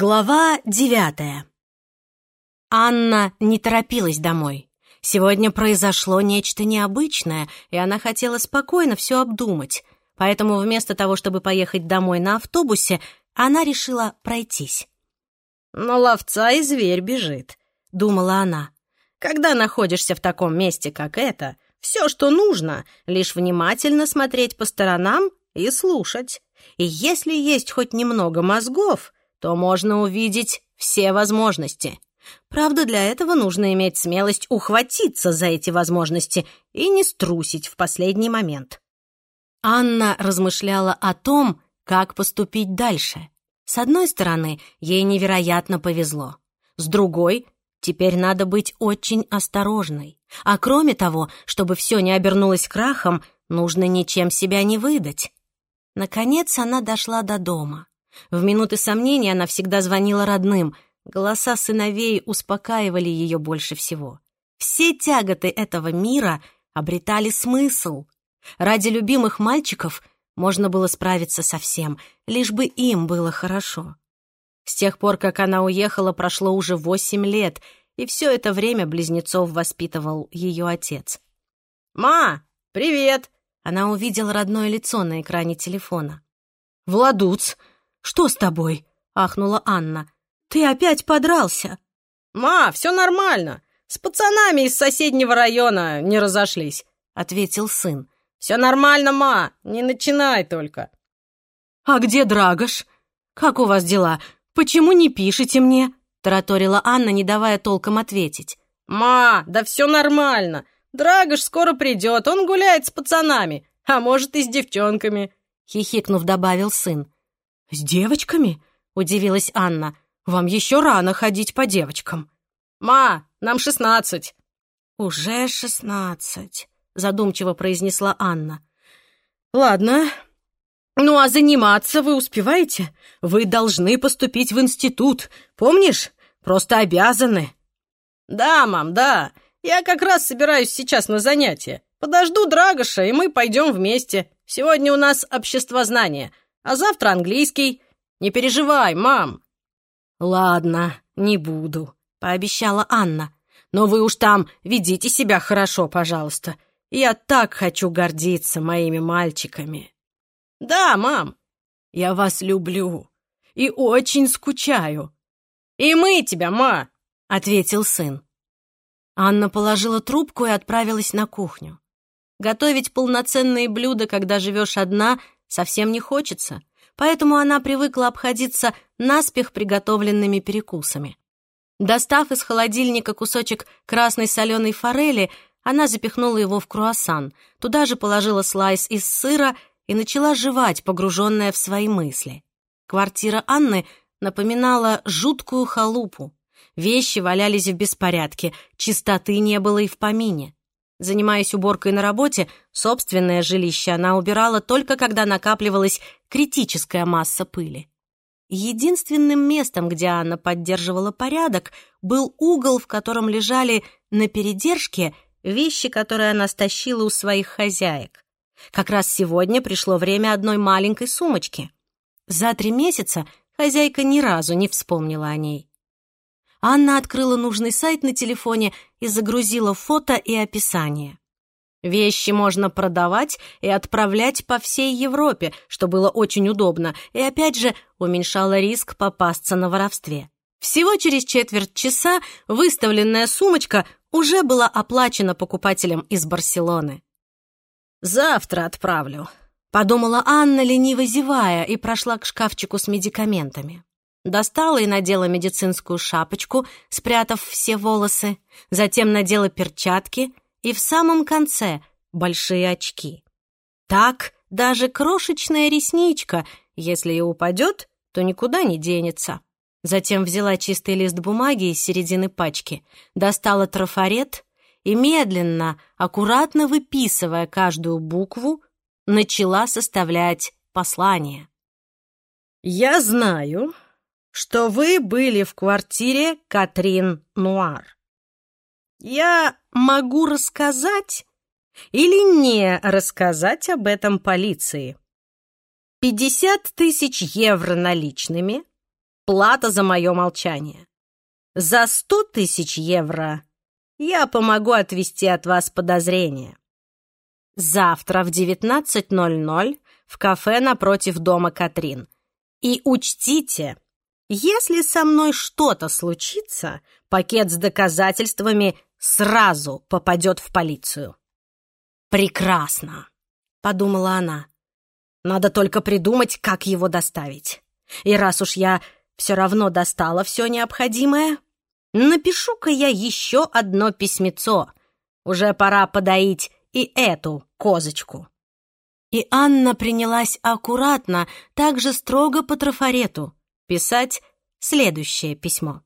Глава девятая. Анна не торопилась домой. Сегодня произошло нечто необычное, и она хотела спокойно все обдумать. Поэтому вместо того, чтобы поехать домой на автобусе, она решила пройтись. «На ловца и зверь бежит», — думала она. «Когда находишься в таком месте, как это, все, что нужно, лишь внимательно смотреть по сторонам и слушать. И если есть хоть немного мозгов, то можно увидеть все возможности. Правда, для этого нужно иметь смелость ухватиться за эти возможности и не струсить в последний момент. Анна размышляла о том, как поступить дальше. С одной стороны, ей невероятно повезло. С другой, теперь надо быть очень осторожной. А кроме того, чтобы все не обернулось крахом, нужно ничем себя не выдать. Наконец она дошла до дома. В минуты сомнений она всегда звонила родным. Голоса сыновей успокаивали ее больше всего. Все тяготы этого мира обретали смысл. Ради любимых мальчиков можно было справиться со всем, лишь бы им было хорошо. С тех пор, как она уехала, прошло уже восемь лет, и все это время близнецов воспитывал ее отец. «Ма, привет!» Она увидела родное лицо на экране телефона. «Владуц, «Что с тобой?» — ахнула Анна. «Ты опять подрался?» «Ма, все нормально. С пацанами из соседнего района не разошлись», — ответил сын. «Все нормально, ма, не начинай только». «А где Драгош? Как у вас дела? Почему не пишете мне?» — тараторила Анна, не давая толком ответить. «Ма, да все нормально. Драгош скоро придет, он гуляет с пацанами, а может и с девчонками», — хихикнув, добавил сын. «С девочками?» — удивилась Анна. «Вам еще рано ходить по девочкам». «Ма, нам шестнадцать». «Уже шестнадцать», — задумчиво произнесла Анна. «Ладно. Ну а заниматься вы успеваете? Вы должны поступить в институт, помнишь? Просто обязаны». «Да, мам, да. Я как раз собираюсь сейчас на занятия. Подожду Драгоша, и мы пойдем вместе. Сегодня у нас обществознание а завтра английский. Не переживай, мам». «Ладно, не буду», — пообещала Анна. «Но вы уж там ведите себя хорошо, пожалуйста. Я так хочу гордиться моими мальчиками». «Да, мам, я вас люблю и очень скучаю». «И мы тебя, ма», — ответил сын. Анна положила трубку и отправилась на кухню. Готовить полноценные блюда, когда живешь одна, совсем не хочется, поэтому она привыкла обходиться наспех приготовленными перекусами. Достав из холодильника кусочек красной соленой форели, она запихнула его в круассан, туда же положила слайс из сыра и начала жевать, погруженная в свои мысли. Квартира Анны напоминала жуткую халупу. Вещи валялись в беспорядке, чистоты не было и в помине. Занимаясь уборкой на работе, собственное жилище она убирала только когда накапливалась критическая масса пыли. Единственным местом, где Анна поддерживала порядок, был угол, в котором лежали на передержке вещи, которые она стащила у своих хозяек. Как раз сегодня пришло время одной маленькой сумочки. За три месяца хозяйка ни разу не вспомнила о ней. Анна открыла нужный сайт на телефоне и загрузила фото и описание. Вещи можно продавать и отправлять по всей Европе, что было очень удобно, и опять же уменьшало риск попасться на воровстве. Всего через четверть часа выставленная сумочка уже была оплачена покупателем из Барселоны. «Завтра отправлю», — подумала Анна, лениво зевая, и прошла к шкафчику с медикаментами. Достала и надела медицинскую шапочку, спрятав все волосы, затем надела перчатки и в самом конце большие очки. Так даже крошечная ресничка, если и упадет, то никуда не денется. Затем взяла чистый лист бумаги из середины пачки, достала трафарет и медленно, аккуратно выписывая каждую букву, начала составлять послание. «Я знаю, что вы были в квартире Катрин Нуар. Я могу рассказать или не рассказать об этом полиции. 50 тысяч евро наличными, плата за мое молчание. За сто тысяч евро я помогу отвести от вас подозрения. Завтра в 19.00 в кафе напротив дома Катрин. И учтите, если со мной что-то случится, пакет с доказательствами сразу попадет в полицию. «Прекрасно», — подумала она. «Надо только придумать, как его доставить. И раз уж я все равно достала все необходимое, напишу-ка я еще одно письмецо. Уже пора подоить и эту козочку». И Анна принялась аккуратно, также строго по трафарету, писать следующее письмо.